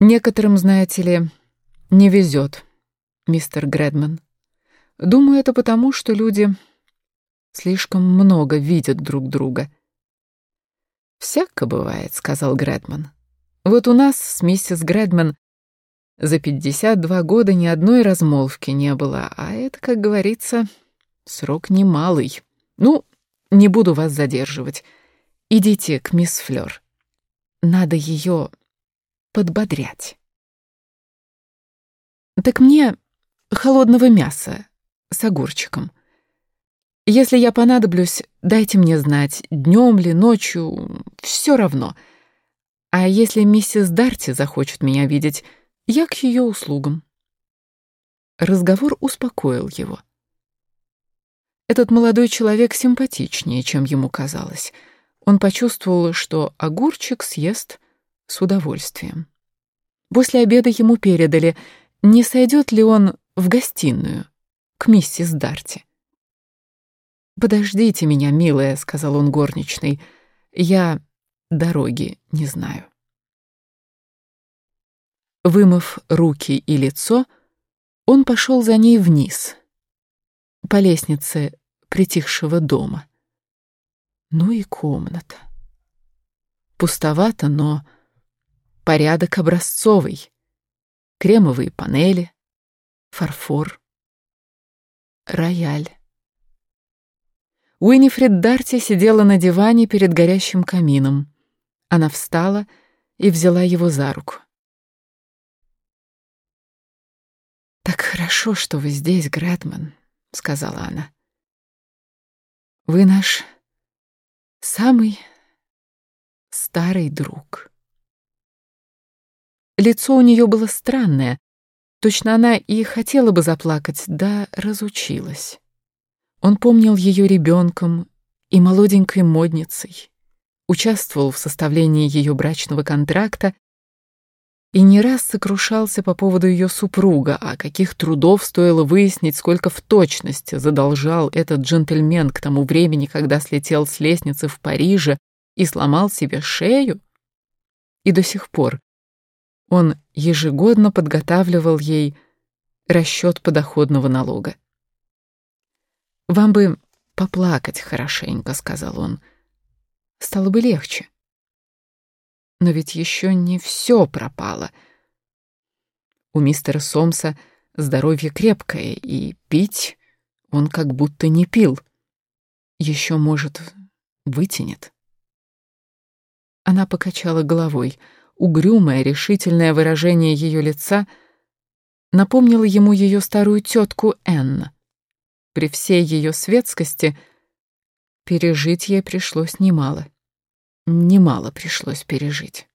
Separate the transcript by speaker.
Speaker 1: Некоторым, знаете ли, не везет, мистер Гредман. Думаю, это потому, что люди слишком много видят друг друга. «Всяко бывает», — сказал Гредман. «Вот у нас с миссис Гредман за 52 года ни одной размолвки не было, а это, как говорится, срок немалый. Ну, не буду вас задерживать. Идите к мисс Флёр. Надо ее подбодрять. Так мне холодного мяса с огурчиком. Если я понадоблюсь, дайте мне знать, днем ли, ночью, все равно. А если миссис Дарти захочет меня видеть, я к ее услугам. Разговор успокоил его. Этот молодой человек симпатичнее, чем ему казалось. Он почувствовал, что огурчик съест с удовольствием. После обеда ему передали, не сойдет ли он в гостиную к миссис Дарти. «Подождите меня, милая», — сказал он горничной, — «я дороги не знаю». Вымыв руки и лицо, он пошел за ней вниз, по лестнице притихшего дома. Ну и комната. Пустовато, но порядок образцовый. Кремовые панели, фарфор, рояль. Уинифред Дарти сидела на диване перед горящим камином. Она встала и взяла его за руку. «Так хорошо, что вы здесь, Гретман», — сказала она. «Вы наш самый старый друг». Лицо у нее было странное. Точно она и хотела бы заплакать, да разучилась. Он помнил ее ребенком и молоденькой модницей, участвовал в составлении ее брачного контракта и не раз сокрушался по поводу ее супруга, а каких трудов стоило выяснить, сколько в точности задолжал этот джентльмен к тому времени, когда слетел с лестницы в Париже и сломал себе шею. И до сих пор он ежегодно подготавливал ей расчет подоходного налога. «Вам бы поплакать хорошенько», — сказал он. «Стало бы легче». Но ведь еще не все пропало. У мистера Сомса здоровье крепкое, и пить он как будто не пил. Еще, может, вытянет. Она покачала головой — Угрюмое, решительное выражение ее лица напомнило ему ее старую тетку Энн. При всей ее светскости пережить ей пришлось немало. Немало пришлось пережить.